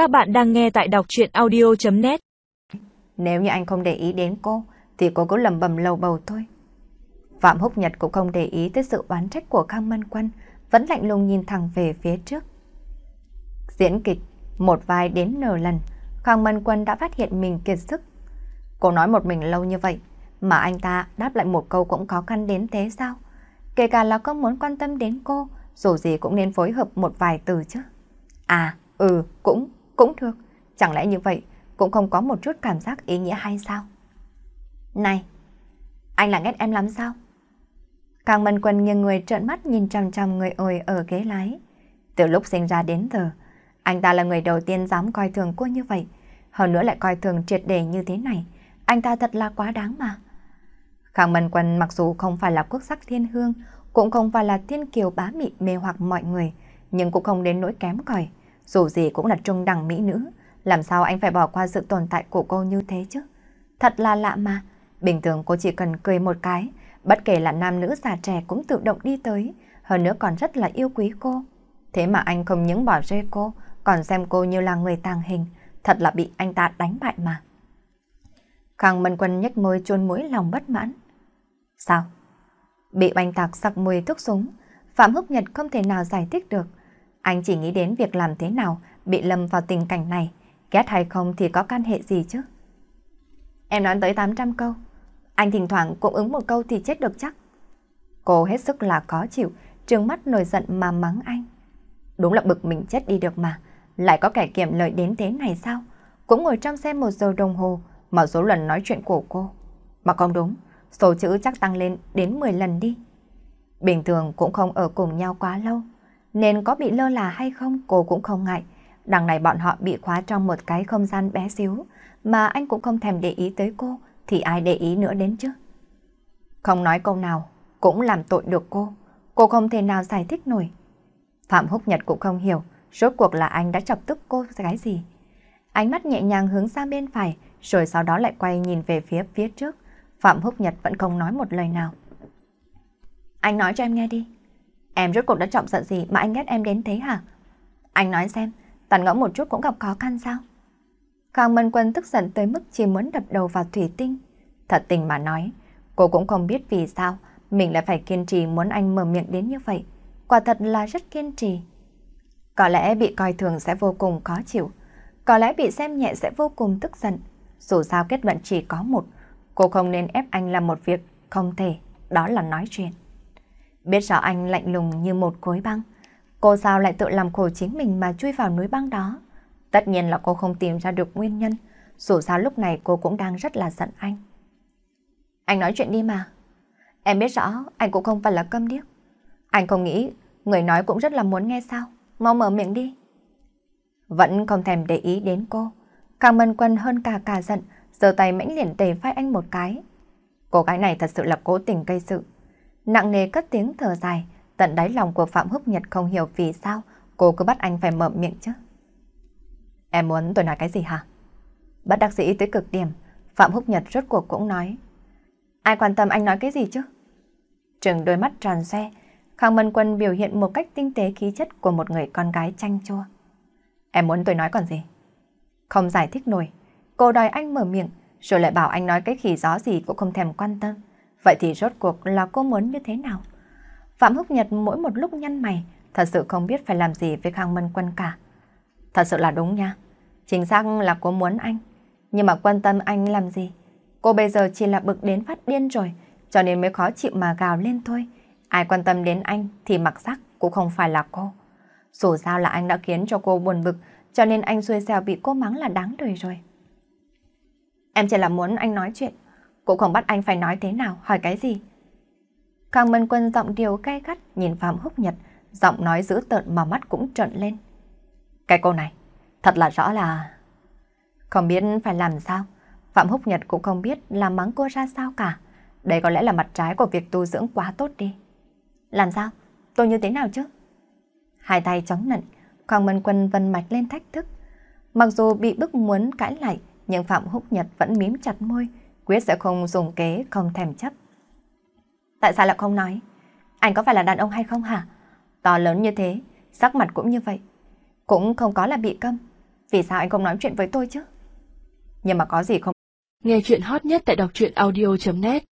Các bạn đang nghe tại đọc chuyện audio.net Nếu như anh không để ý đến cô, thì cô cứ lầm bầm lầu bầu thôi. Phạm Húc Nhật cũng không để ý tới sự oán trách của Khang Mân Quân, vẫn lạnh lùng nhìn thẳng về phía trước. Diễn kịch, một vai đến nửa lần, Khang Mân Quân đã phát hiện mình kiệt sức. Cô nói một mình lâu như vậy, mà anh ta đáp lại một câu cũng khó khăn đến thế sao? Kể cả là không muốn quan tâm đến cô, dù gì cũng nên phối hợp một vài từ chứ. À, ừ, cũng, cũng được. Chẳng lẽ như vậy cũng không có một chút cảm giác ý nghĩa hay sao? Này, anh là ghét em lắm sao? Càng Mân Quân nghiêng người trợn mắt nhìn chằm chằm người ồi ở ghế lái. Từ lúc sinh ra đến giờ, anh ta là người đầu tiên dám coi thường cô như vậy. Hơn nữa lại coi thường triệt đề như thế này. Anh ta thật là quá đáng mà. Khang Mân Quân mặc dù không phải là quốc sắc thiên hương, cũng không phải là thiên kiều bá mị mê hoặc mọi người, nhưng cũng không đến nỗi kém cỏi. Dù gì cũng là trung đẳng mỹ nữ, làm sao anh phải bỏ qua sự tồn tại của cô như thế chứ? Thật là lạ mà, bình thường cô chỉ cần cười một cái, bất kể là nam nữ già trẻ cũng tự động đi tới, hơn nữa còn rất là yêu quý cô. Thế mà anh không những bỏ rơi cô, còn xem cô như là người tàng hình, thật là bị anh ta đánh bại mà. Khang Mân Quân nhếch môi chôn mũi lòng bất mãn. Sao? Bị oanh tạc sặc mùi thuốc súng, Phạm Húc Nhật không thể nào giải thích được. Anh chỉ nghĩ đến việc làm thế nào bị lâm vào tình cảnh này, ghét hay không thì có can hệ gì chứ. Em nói tới 800 câu, anh thỉnh thoảng cũng ứng một câu thì chết được chắc. Cô hết sức là khó chịu, trừng mắt nổi giận mà mắng anh. Đúng là bực mình chết đi được mà, lại có kẻ kiệm lời đến thế này sao? Cũng ngồi trong xe một giờ đồng hồ mà số lần nói chuyện của cô. Mà không đúng, số chữ chắc tăng lên đến 10 lần đi. Bình thường cũng không ở cùng nhau quá lâu, nên có bị lơ là hay không cô cũng không ngại. Đằng này bọn họ bị khóa trong một cái không gian bé xíu, mà anh cũng không thèm để ý tới cô, thì ai để ý nữa đến chứ? Không nói câu nào, cũng làm tội được cô. Cô không thể nào giải thích nổi. Phạm Húc Nhật cũng không hiểu, rốt cuộc là anh đã chọc tức cô cái gì. Ánh mắt nhẹ nhàng hướng sang bên phải, rồi sau đó lại quay nhìn về phía phía trước. Phạm Húc Nhật vẫn không nói một lời nào. Anh nói cho em nghe đi. Em rốt cuộc đã trọng giận gì mà anh ghét em đến thế hả? Anh nói xem, tàn ngẫm một chút cũng gặp khó khăn sao? Khang Mân Quân tức giận tới mức chỉ muốn đập đầu vào thủy tinh. Thật tình mà nói, cô cũng không biết vì sao mình lại phải kiên trì muốn anh mở miệng đến như vậy. Quả thật là rất kiên trì. Có lẽ bị coi thường sẽ vô cùng khó chịu. Có lẽ bị xem nhẹ sẽ vô cùng tức giận. Dù sao kết luận chỉ có một, cô không nên ép anh làm một việc không thể, đó là nói chuyện. Biết rõ anh lạnh lùng như một khối băng, cô sao lại tự làm khổ chính mình mà chui vào núi băng đó. Tất nhiên là cô không tìm ra được nguyên nhân, dù sao lúc này cô cũng đang rất là giận anh. Anh nói chuyện đi mà. Em biết rõ anh cũng không phải là câm điếc. Anh không nghĩ người nói cũng rất là muốn nghe sao. Mau mở miệng đi. Vẫn không thèm để ý đến cô. Càng mân quân hơn cả cả giận, giơ tay mãnh liền tề vai anh một cái. Cô gái này thật sự là cố tình gây sự. Nặng nề cất tiếng thở dài, tận đáy lòng của Phạm Húc Nhật không hiểu vì sao cô cứ bắt anh phải mở miệng chứ. Em muốn tôi nói cái gì hả? Bất đắc dĩ tới cực điểm, Phạm Húc Nhật rốt cuộc cũng nói. Ai quan tâm anh nói cái gì chứ? Trừng đôi mắt tròn xe, Khang Mân Quân biểu hiện một cách tinh tế khí chất của một người con gái chanh chua. Em muốn tôi nói còn gì? Không giải thích nổi, cô đòi anh mở miệng, rồi lại bảo anh nói cái khỉ gió gì cũng không thèm quan tâm. Vậy thì rốt cuộc là cô muốn như thế nào? Phạm Húc Nhật mỗi một lúc nhăn mày, thật sự không biết phải làm gì với Khang Mân Quân cả. Thật sự là đúng nha. Chính xác là cô muốn anh. Nhưng mà quan tâm anh làm gì? Cô bây giờ chỉ là bực đến phát điên rồi, cho nên mới khó chịu mà gào lên thôi. Ai quan tâm đến anh thì mặc sắc cũng không phải là cô. Dù sao là anh đã khiến cho cô buồn bực, cho nên anh xui xẻo bị cô mắng là đáng đời rồi. Em chỉ là muốn anh nói chuyện, cũng không bắt anh phải nói thế nào, hỏi cái gì. Khang Mân Quân giọng điều cay gắt nhìn Phạm Húc Nhật, giọng nói dữ tợn mà mắt cũng trợn lên. Cái cô này, thật là rõ là... Không biết phải làm sao, Phạm Húc Nhật cũng không biết là mắng cô ra sao cả. Đây có lẽ là mặt trái của việc tu dưỡng quá tốt đi. Làm sao? Tôi như thế nào chứ? Hai tay chống nận, Khang Mân Quân vân mạch lên thách thức. Mặc dù bị bức muốn cãi lại, nhưng Phạm Húc Nhật vẫn mím chặt môi, quyết sẽ không dùng kế, không thèm chấp. Tại sao lại không nói? Anh có phải là đàn ông hay không hả? To lớn như thế, sắc mặt cũng như vậy. Cũng không có là bị câm. Vì sao anh không nói chuyện với tôi chứ? Nhưng mà có gì không? Nghe chuyện hot nhất tại đọc truyện audio.net